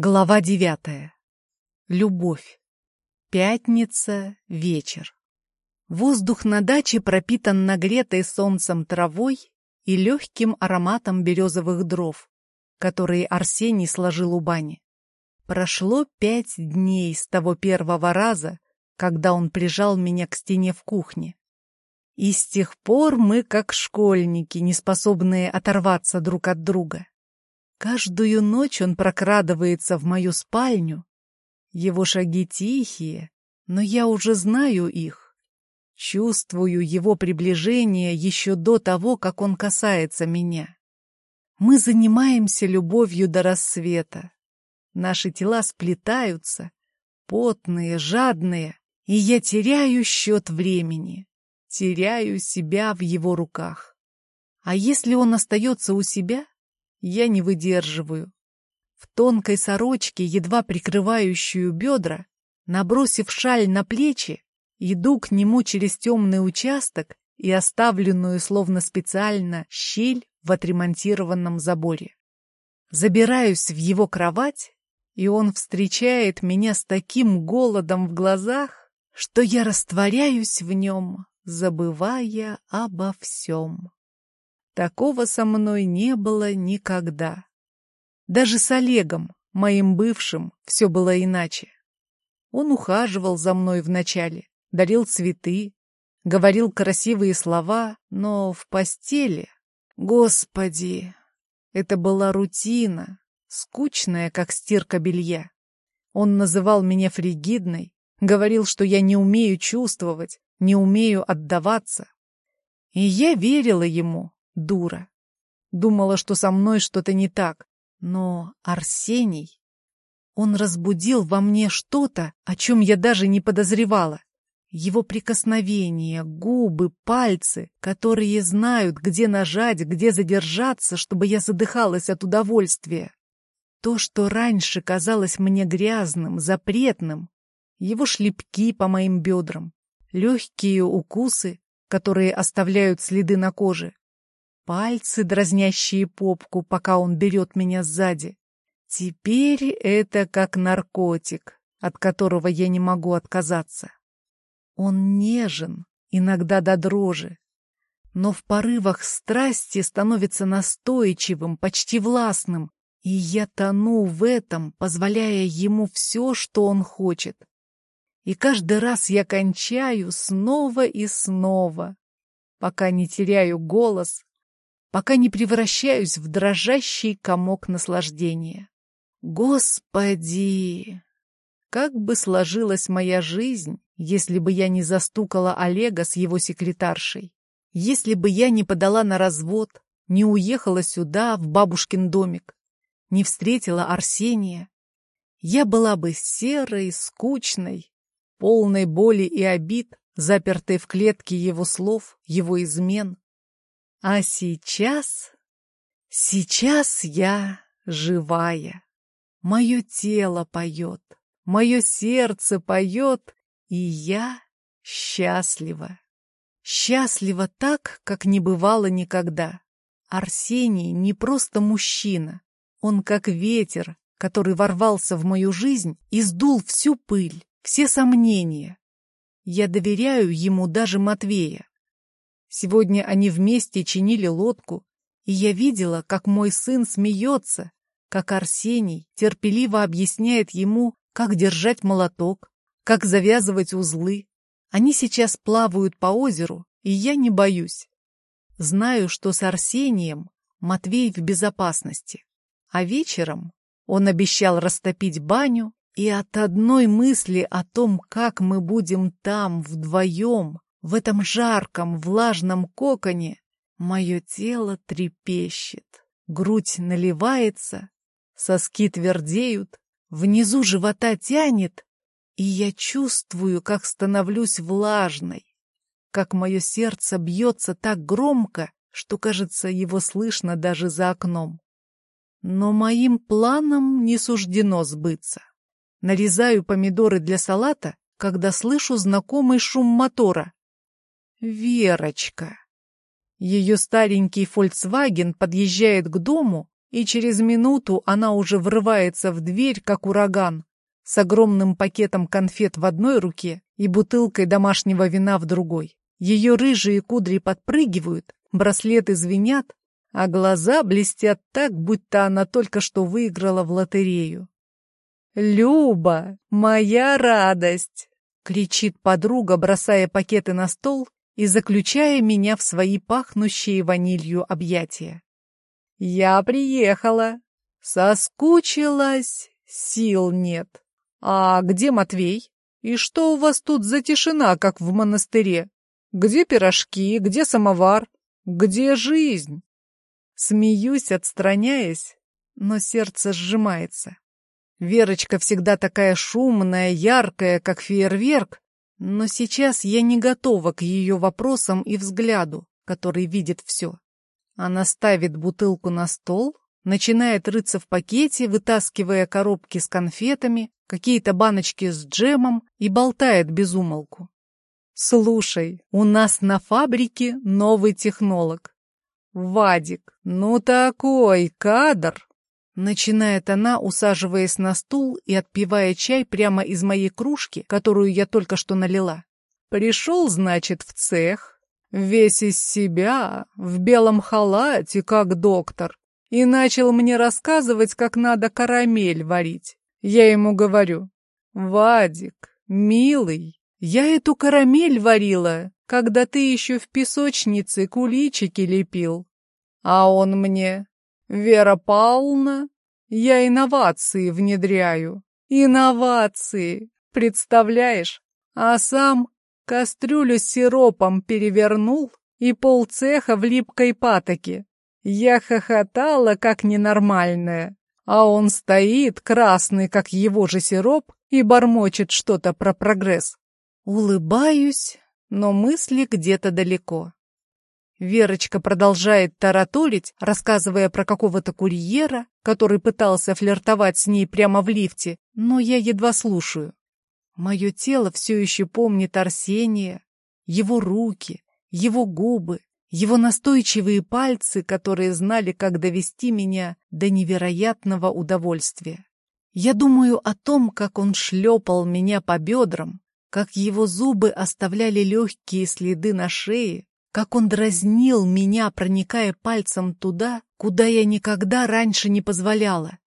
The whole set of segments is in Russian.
Глава девятая. Любовь. Пятница, вечер. Воздух на даче пропитан нагретой солнцем травой и легким ароматом березовых дров, которые Арсений сложил у бани. Прошло пять дней с того первого раза, когда он прижал меня к стене в кухне. И с тех пор мы как школьники, не способные оторваться друг от друга. Каждую ночь он прокрадывается в мою спальню. Его шаги тихие, но я уже знаю их. Чувствую его приближение еще до того, как он касается меня. Мы занимаемся любовью до рассвета. Наши тела сплетаются, потные, жадные, и я теряю счет времени, теряю себя в его руках. А если он остается у себя, я не выдерживаю. В тонкой сорочке, едва прикрывающую бедра, набросив шаль на плечи, иду к нему через темный участок и оставленную словно специально щель в отремонтированном заборе. Забираюсь в его кровать, и он встречает меня с таким голодом в глазах, что я растворяюсь в нем, забывая обо всем. Такого со мной не было никогда. Даже с Олегом, моим бывшим, все было иначе. Он ухаживал за мной вначале, дарил цветы, говорил красивые слова, но в постели... Господи! Это была рутина, скучная, как стирка белья. Он называл меня фригидной, говорил, что я не умею чувствовать, не умею отдаваться. И я верила ему, Дура. Думала, что со мной что-то не так. Но Арсений... Он разбудил во мне что-то, о чем я даже не подозревала. Его прикосновения, губы, пальцы, которые знают, где нажать, где задержаться, чтобы я задыхалась от удовольствия. То, что раньше казалось мне грязным, запретным, его шлепки по моим бедрам, легкие укусы, которые оставляют следы на коже, пальцы, дразнящие попку, пока он берет меня сзади. Теперь это как наркотик, от которого я не могу отказаться. Он нежен, иногда до дрожи, но в порывах страсти становится настойчивым, почти властным, и я тону в этом, позволяя ему все, что он хочет. И каждый раз я кончаю снова и снова, пока не теряю голос, пока не превращаюсь в дрожащий комок наслаждения. Господи! Как бы сложилась моя жизнь, если бы я не застукала Олега с его секретаршей, если бы я не подала на развод, не уехала сюда, в бабушкин домик, не встретила Арсения, я была бы серой, скучной, полной боли и обид, запертой в клетке его слов, его измен, а сейчас... Сейчас я живая. Мое тело поет, мое сердце поет, и я счастлива. Счастлива так, как не бывало никогда. Арсений не просто мужчина. Он как ветер, который ворвался в мою жизнь и сдул всю пыль, все сомнения. Я доверяю ему даже Матвея. Сегодня они вместе чинили лодку, и я видела, как мой сын смеется, как Арсений терпеливо объясняет ему, как держать молоток, как завязывать узлы. Они сейчас плавают по озеру, и я не боюсь. Знаю, что с Арсением Матвей в безопасности. А вечером он обещал растопить баню, и от одной мысли о том, как мы будем там вдвоем, в этом жарком, влажном коконе мое тело трепещет, грудь наливается, соски твердеют, внизу живота тянет, и я чувствую, как становлюсь влажной, как мое сердце бьется так громко, что, кажется, его слышно даже за окном. Но моим планам не суждено сбыться. Нарезаю помидоры для салата, когда слышу знакомый шум мотора. Верочка. Ее старенький Volkswagen подъезжает к дому, и через минуту она уже врывается в дверь, как ураган, с огромным пакетом конфет в одной руке и бутылкой домашнего вина в другой. Ее рыжие кудри подпрыгивают, браслеты звенят, а глаза блестят так, будто она только что выиграла в лотерею. «Люба, моя радость!» — кричит подруга, бросая пакеты на стол и заключая меня в свои пахнущие ванилью объятия. «Я приехала. Соскучилась, сил нет. А где Матвей? И что у вас тут за тишина, как в монастыре? Где пирожки, где самовар, где жизнь?» Смеюсь, отстраняясь, но сердце сжимается. Верочка всегда такая шумная, яркая, как фейерверк, но сейчас я не готова к ее вопросам и взгляду, который видит все. Она ставит бутылку на стол, начинает рыться в пакете, вытаскивая коробки с конфетами, какие-то баночки с джемом и болтает без умолку. «Слушай, у нас на фабрике новый технолог. Вадик, ну такой кадр!» Начинает она, усаживаясь на стул и отпивая чай прямо из моей кружки, которую я только что налила. Пришел, значит, в цех, весь из себя, в белом халате, как доктор, и начал мне рассказывать, как надо карамель варить. Я ему говорю, «Вадик, милый, я эту карамель варила, когда ты еще в песочнице куличики лепил». А он мне, Вера Павловна, я инновации внедряю. Инновации, представляешь? А сам кастрюлю с сиропом перевернул и полцеха в липкой патоке. Я хохотала, как ненормальная. А он стоит, красный, как его же сироп, и бормочет что-то про прогресс. Улыбаюсь, но мысли где-то далеко. Верочка продолжает тараторить, рассказывая про какого-то курьера, который пытался флиртовать с ней прямо в лифте, но я едва слушаю. Мое тело все еще помнит Арсения, его руки, его губы, его настойчивые пальцы, которые знали, как довести меня до невероятного удовольствия. Я думаю о том, как он шлепал меня по бедрам, как его зубы оставляли легкие следы на шее, как он дразнил меня, проникая пальцем туда, куда я никогда раньше не позволяла.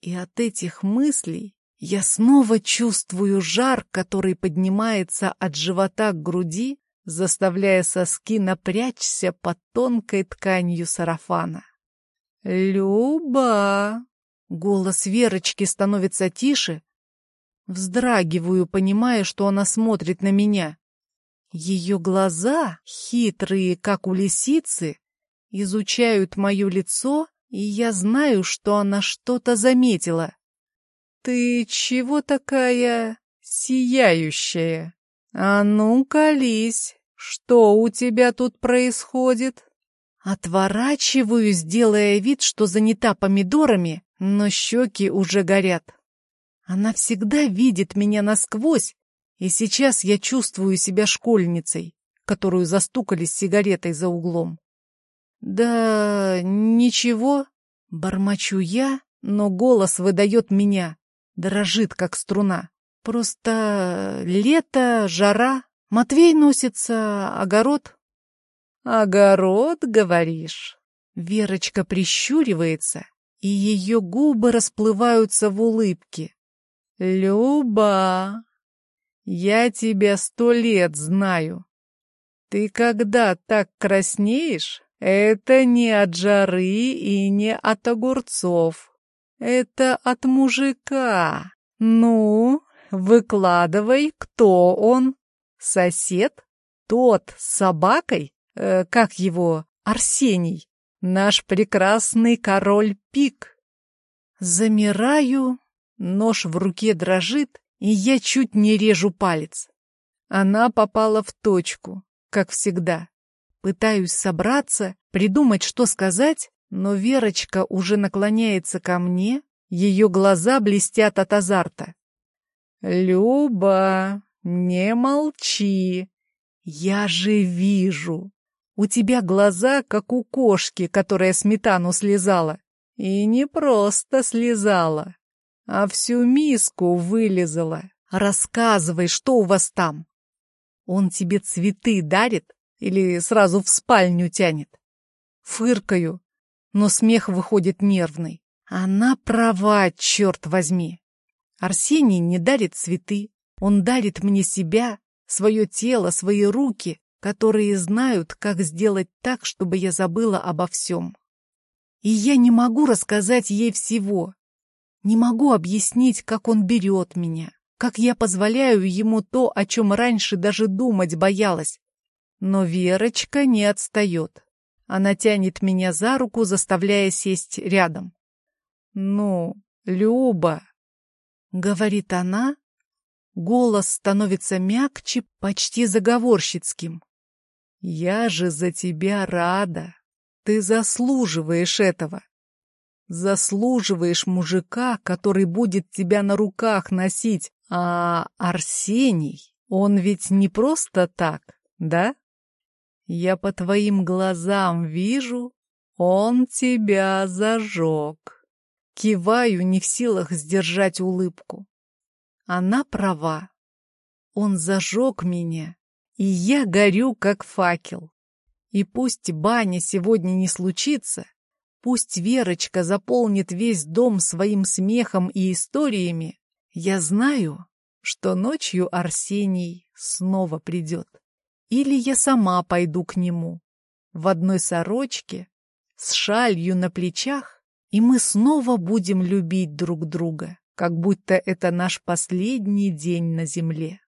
И от этих мыслей я снова чувствую жар, который поднимается от живота к груди, заставляя соски напрячься под тонкой тканью сарафана. «Люба!» Голос Верочки становится тише. Вздрагиваю, понимая, что она смотрит на меня. Ее глаза, хитрые, как у лисицы, изучают мое лицо, и я знаю, что она что-то заметила. «Ты чего такая сияющая? А ну, колись, что у тебя тут происходит?» Отворачиваюсь, делая вид, что занята помидорами, но щеки уже горят. Она всегда видит меня насквозь и сейчас я чувствую себя школьницей, которую застукали с сигаретой за углом. Да ничего, бормочу я, но голос выдает меня, дрожит как струна. Просто лето, жара, Матвей носится, огород. Огород, говоришь? Верочка прищуривается, и ее губы расплываются в улыбке. Люба, я тебя сто лет знаю. Ты когда так краснеешь, это не от жары и не от огурцов. Это от мужика. Ну, выкладывай, кто он? Сосед? Тот с собакой? Э, как его? Арсений. Наш прекрасный король Пик. Замираю, нож в руке дрожит, и я чуть не режу палец. Она попала в точку, как всегда. Пытаюсь собраться, придумать, что сказать, но Верочка уже наклоняется ко мне, ее глаза блестят от азарта. «Люба, не молчи, я же вижу. У тебя глаза, как у кошки, которая сметану слезала. И не просто слезала, а всю миску вылезала. Рассказывай, что у вас там. Он тебе цветы дарит или сразу в спальню тянет? Фыркаю, но смех выходит нервный. Она права, черт возьми. Арсений не дарит цветы. Он дарит мне себя, свое тело, свои руки, которые знают, как сделать так, чтобы я забыла обо всем. И я не могу рассказать ей всего. Не могу объяснить, как он берет меня, как я позволяю ему то, о чем раньше даже думать боялась. Но Верочка не отстает. Она тянет меня за руку, заставляя сесть рядом. «Ну, Люба», — говорит она, голос становится мягче, почти заговорщицким. «Я же за тебя рада». Ты заслуживаешь этого. Заслуживаешь мужика, который будет тебя на руках носить. А Арсений, он ведь не просто так, да? Я по твоим глазам вижу, он тебя зажег. Киваю, не в силах сдержать улыбку. Она права. Он зажег меня, и я горю, как факел. И пусть баня сегодня не случится, пусть Верочка заполнит весь дом своим смехом и историями, я знаю, что ночью Арсений снова придет. Или я сама пойду к нему в одной сорочке, с шалью на плечах, и мы снова будем любить друг друга, как будто это наш последний день на земле.